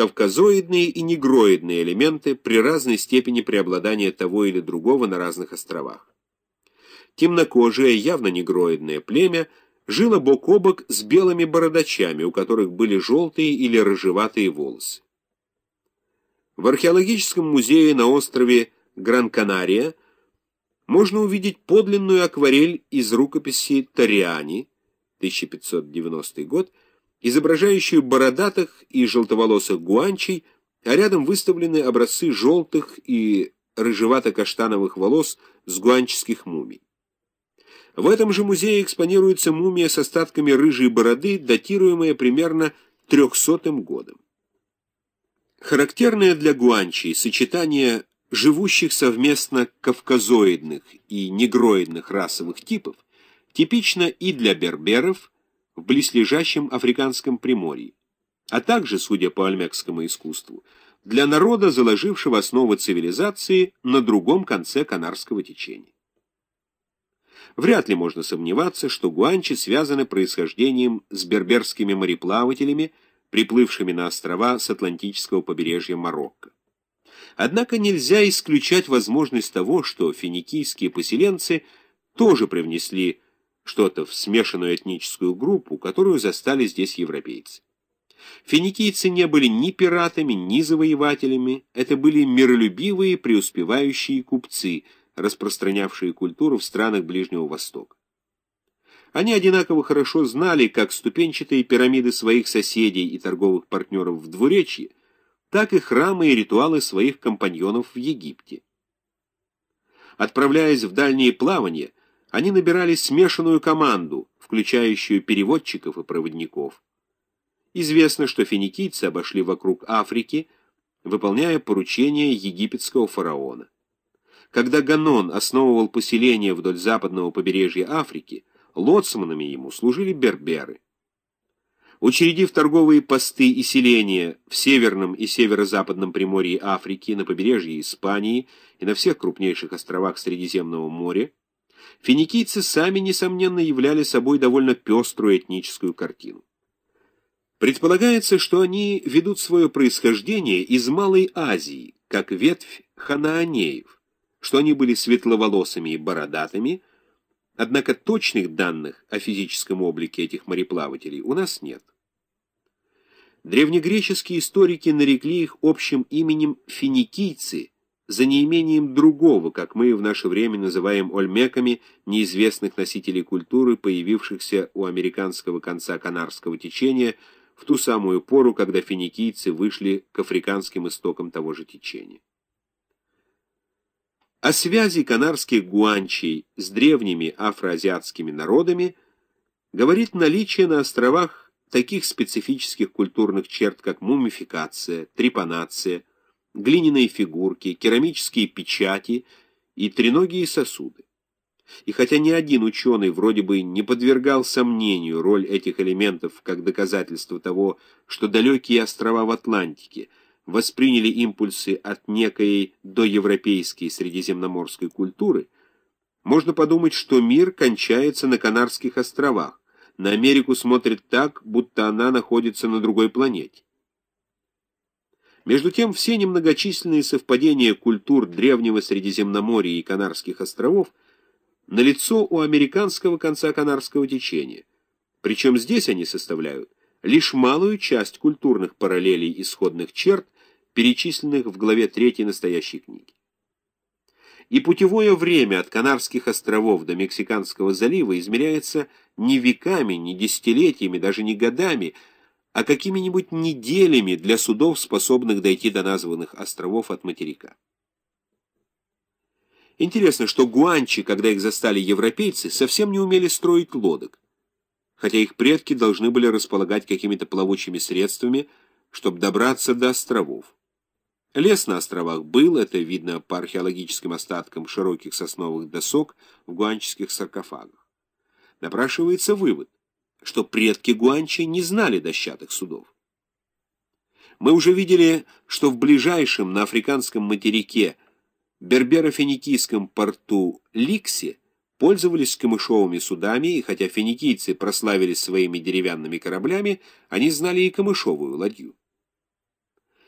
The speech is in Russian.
кавказоидные и негроидные элементы при разной степени преобладания того или другого на разных островах. Темнокожее, явно негроидное племя жило бок о бок с белыми бородачами, у которых были желтые или рыжеватые волосы. В археологическом музее на острове Гран-Канария можно увидеть подлинную акварель из рукописи Ториани, 1590 год, изображающую бородатых и желтоволосых гуанчей, а рядом выставлены образцы желтых и рыжевато-каштановых волос с гуанческих мумий. В этом же музее экспонируется мумия с остатками рыжей бороды, датируемая примерно 300 годом. Характерное для гуанчей сочетание живущих совместно кавказоидных и негроидных расовых типов типично и для берберов в близлежащем африканском приморье, а также, судя по альмекскому искусству, для народа, заложившего основы цивилизации на другом конце Канарского течения. Вряд ли можно сомневаться, что гуанчи связаны происхождением с берберскими мореплавателями, приплывшими на острова с Атлантического побережья Марокко. Однако нельзя исключать возможность того, что финикийские поселенцы тоже привнесли что-то в смешанную этническую группу, которую застали здесь европейцы. Финикийцы не были ни пиратами, ни завоевателями, это были миролюбивые преуспевающие купцы, распространявшие культуру в странах Ближнего Востока. Они одинаково хорошо знали как ступенчатые пирамиды своих соседей и торговых партнеров в Двуречье, так и храмы и ритуалы своих компаньонов в Египте. Отправляясь в дальние плавания, они набирали смешанную команду, включающую переводчиков и проводников. Известно, что финикийцы обошли вокруг Африки, выполняя поручения египетского фараона. Когда Ганон основывал поселение вдоль западного побережья Африки, лоцманами ему служили берберы. Учредив торговые посты и селения в северном и северо-западном приморье Африки, на побережье Испании и на всех крупнейших островах Средиземного моря, финикийцы сами, несомненно, являли собой довольно пеструю этническую картину. Предполагается, что они ведут свое происхождение из Малой Азии, как ветвь ханаанеев, что они были светловолосыми и бородатыми, однако точных данных о физическом облике этих мореплавателей у нас нет. Древнегреческие историки нарекли их общим именем финикийцы за неимением другого, как мы в наше время называем ольмеками, неизвестных носителей культуры, появившихся у американского конца Канарского течения в ту самую пору, когда финикийцы вышли к африканским истокам того же течения. О связи канарских гуанчей с древними афроазиатскими народами говорит наличие на островах таких специфических культурных черт, как мумификация, трепанация, глиняные фигурки, керамические печати и треногие сосуды. И хотя ни один ученый вроде бы не подвергал сомнению роль этих элементов как доказательство того, что далекие острова в Атлантике восприняли импульсы от некой доевропейской средиземноморской культуры, можно подумать, что мир кончается на Канарских островах, на Америку смотрит так, будто она находится на другой планете. Между тем, все немногочисленные совпадения культур древнего Средиземноморья и Канарских островов налицо у американского конца Канарского течения, причем здесь они составляют лишь малую часть культурных параллелей исходных черт, перечисленных в главе 3 настоящей книги. И путевое время от Канарских островов до Мексиканского залива измеряется не веками, не десятилетиями, даже не годами, а какими-нибудь неделями для судов, способных дойти до названных островов от материка. Интересно, что гуанчи, когда их застали европейцы, совсем не умели строить лодок, хотя их предки должны были располагать какими-то плавучими средствами, чтобы добраться до островов. Лес на островах был, это видно по археологическим остаткам широких сосновых досок в гуанческих саркофагах. Напрашивается вывод, что предки гуанчи не знали дощатых судов. Мы уже видели, что в ближайшем на африканском материке берберо-финикийском порту Ликсе пользовались камышовыми судами, и хотя финикийцы прославились своими деревянными кораблями, они знали и камышовую ладью.